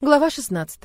Глава 16.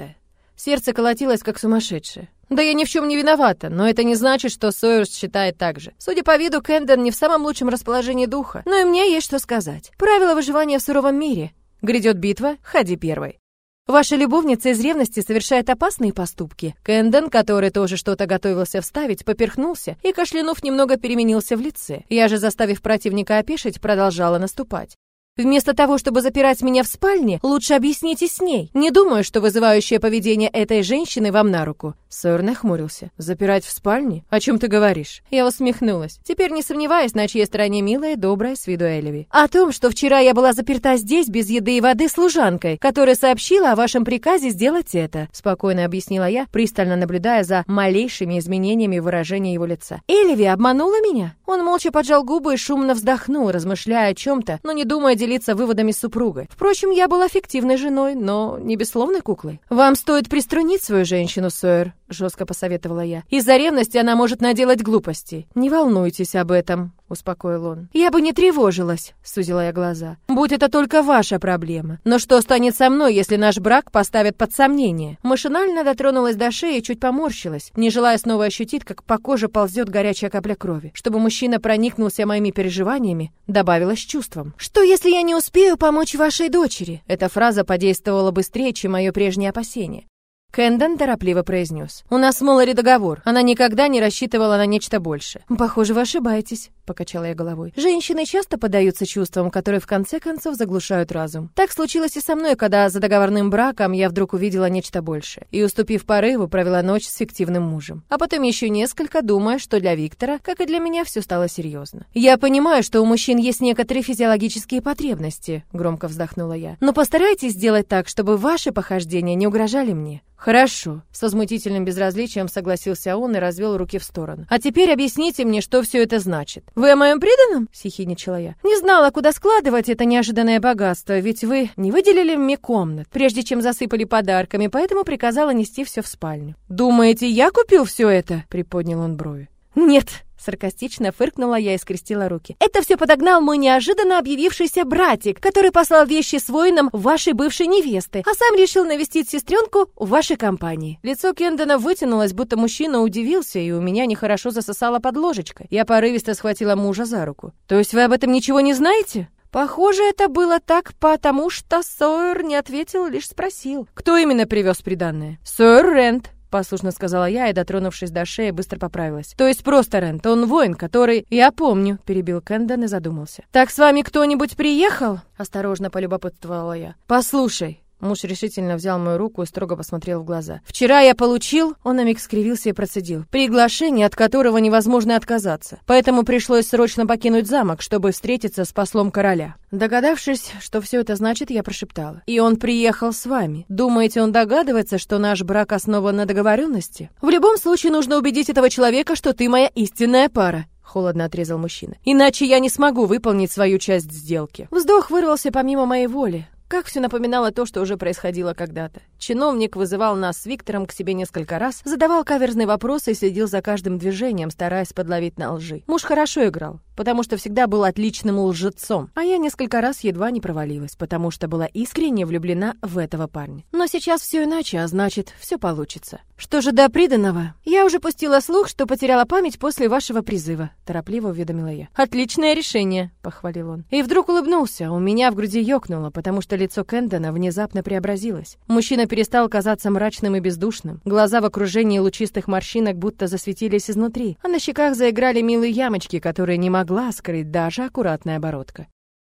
Сердце колотилось как сумасшедшее. Да я ни в чем не виновата, но это не значит, что Сойерс считает так же. Судя по виду, Кэндон не в самом лучшем расположении духа, но и мне есть что сказать. Правила выживания в суровом мире. Грядет битва, ходи первой. Ваша любовница из ревности совершает опасные поступки. Кэндон, который тоже что-то готовился вставить, поперхнулся и, кашлянув, немного переменился в лице. Я же, заставив противника опешить, продолжала наступать. Вместо того, чтобы запирать меня в спальне, лучше объясните с ней. Не думаю, что вызывающее поведение этой женщины вам на руку. Сойер нахмурился. Запирать в спальне? О чем ты говоришь? Я усмехнулась. Теперь не сомневаясь, на чьей стороне милая, добрая с виду Элеви. О том, что вчера я была заперта здесь без еды и воды служанкой, которая сообщила о вашем приказе сделать это. Спокойно объяснила я, пристально наблюдая за малейшими изменениями выражения его лица. Элеви обманула меня? Он молча поджал губы и шумно вздохнул, размышляя о чем-то, но не думая делиться выводами с супругой. Впрочем, я была фиктивной женой, но не бессловной куклой. «Вам стоит приструнить свою женщину, Сойер», — жестко посоветовала я. «Из-за ревности она может наделать глупости. Не волнуйтесь об этом», — успокоил он. «Я бы не тревожилась», — сузила я глаза. «Будь это только ваша проблема. Но что станет со мной, если наш брак поставят под сомнение?» Машинально дотронулась до шеи и чуть поморщилась, не желая снова ощутить, как по коже ползет горячая капля крови. Чтобы мужчина проникнулся моими переживаниями, добавилась чувством. «Что, если я не успею помочь вашей дочери?» Эта фраза подействовала быстрее, чем мое прежнее опасение. Кэндон торопливо произнес. «У нас с Моллари договор. Она никогда не рассчитывала на нечто большее». «Похоже, вы ошибаетесь», — покачала я головой. «Женщины часто поддаются чувствам, которые в конце концов заглушают разум. Так случилось и со мной, когда за договорным браком я вдруг увидела нечто большее. И, уступив порыву, провела ночь с фиктивным мужем. А потом еще несколько, думая, что для Виктора, как и для меня, все стало серьезно. «Я понимаю, что у мужчин есть некоторые физиологические потребности», — громко вздохнула я. «Но постарайтесь сделать так, чтобы ваши похождения не угрожали мне». «Хорошо», — с возмутительным безразличием согласился он и развел руки в сторону. «А теперь объясните мне, что все это значит». «Вы о моем преданном?» — сихиничала я. «Не знала, куда складывать это неожиданное богатство, ведь вы не выделили мне комнат, прежде чем засыпали подарками, поэтому приказала нести все в спальню». «Думаете, я купил все это?» — приподнял он брови. «Нет», Саркастично фыркнула я и скрестила руки. «Это все подогнал мой неожиданно объявившийся братик, который послал вещи с воином вашей бывшей невесты, а сам решил навестить сестренку в вашей компании». Лицо Кендона вытянулось, будто мужчина удивился, и у меня нехорошо засосало под ложечкой. Я порывисто схватила мужа за руку. «То есть вы об этом ничего не знаете?» Похоже, это было так, потому что Сойер не ответил, лишь спросил. «Кто именно привез приданное?» «Сойер Рент», послушно сказала я и, дотронувшись до шеи, быстро поправилась. То есть просто Рент, он воин, который... Я помню, перебил Кэндон и задумался. Так с вами кто-нибудь приехал? Осторожно полюбопытствовала я. Послушай, Муж решительно взял мою руку и строго посмотрел в глаза. «Вчера я получил...» Он на миг скривился и процедил. «Приглашение, от которого невозможно отказаться. Поэтому пришлось срочно покинуть замок, чтобы встретиться с послом короля». Догадавшись, что все это значит, я прошептала. «И он приехал с вами. Думаете, он догадывается, что наш брак основан на договоренности? В любом случае нужно убедить этого человека, что ты моя истинная пара. Холодно отрезал мужчина. Иначе я не смогу выполнить свою часть сделки. Вздох вырвался помимо моей воли. Как все напоминало то, что уже происходило когда-то. Чиновник вызывал нас с Виктором к себе несколько раз, задавал каверзные вопросы и следил за каждым движением, стараясь подловить на лжи. Муж хорошо играл, потому что всегда был отличным лжецом, а я несколько раз едва не провалилась, потому что была искренне влюблена в этого парня. Но сейчас все иначе, а значит, все получится. Что же до приданного? Я уже пустила слух, что потеряла память после вашего призыва, торопливо уведомила я. Отличное решение, похвалил он. И вдруг улыбнулся, у меня в груди ёкнуло, потому что лицо Кэндона внезапно преобразилось. Мужчина перестал казаться мрачным и бездушным. Глаза в окружении лучистых морщинок будто засветились изнутри, а на щеках заиграли милые ямочки, которые не могла скрыть даже аккуратная оборотка.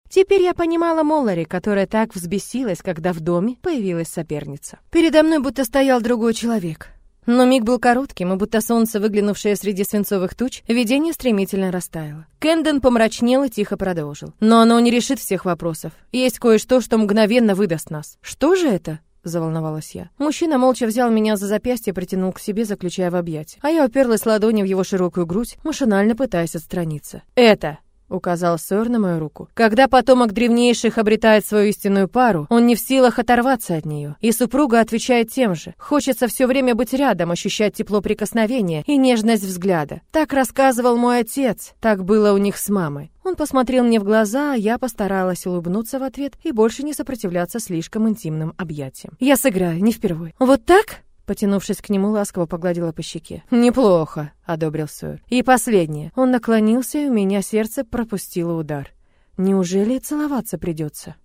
Теперь я понимала Моллари, которая так взбесилась, когда в доме появилась соперница. Передо мной будто стоял другой человек. Но миг был коротким, и будто солнце, выглянувшее среди свинцовых туч, видение стремительно растаяло. Кэндон помрачнел и тихо продолжил. «Но оно не решит всех вопросов. Есть кое-что, что мгновенно выдаст нас. Что же это?» Заволновалась я. Мужчина молча взял меня за запястье и притянул к себе, заключая в объятия. А я уперлась ладонью в его широкую грудь, машинально пытаясь отстраниться. «Это!» указал Сойер на мою руку. Когда потомок древнейших обретает свою истинную пару, он не в силах оторваться от нее. И супруга отвечает тем же. Хочется все время быть рядом, ощущать тепло прикосновения и нежность взгляда. Так рассказывал мой отец, так было у них с мамой. Он посмотрел мне в глаза, а я постаралась улыбнуться в ответ и больше не сопротивляться слишком интимным объятиям. «Я сыграю, не впервой». «Вот так?» Потянувшись к нему, ласково погладила по щеке. «Неплохо», — одобрил Сойер. «И последнее». Он наклонился, и у меня сердце пропустило удар. «Неужели целоваться придется?»